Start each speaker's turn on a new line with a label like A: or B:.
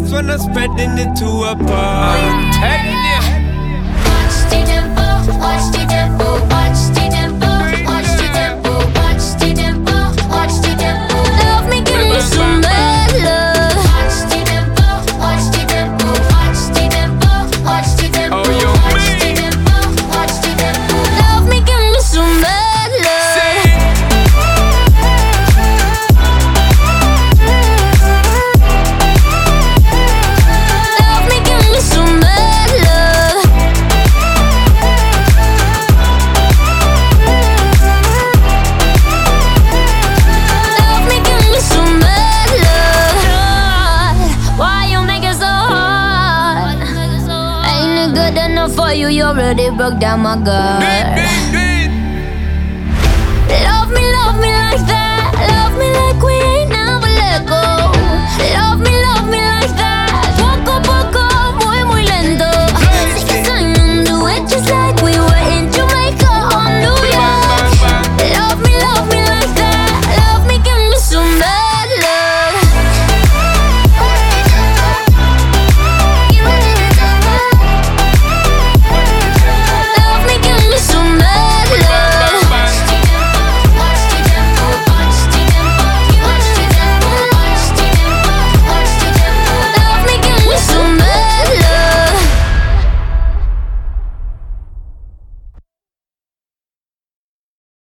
A: that's when I'm spreading it to a bar.
B: enough for you, you already broke down my guard. Love me, love me like that. Love me like we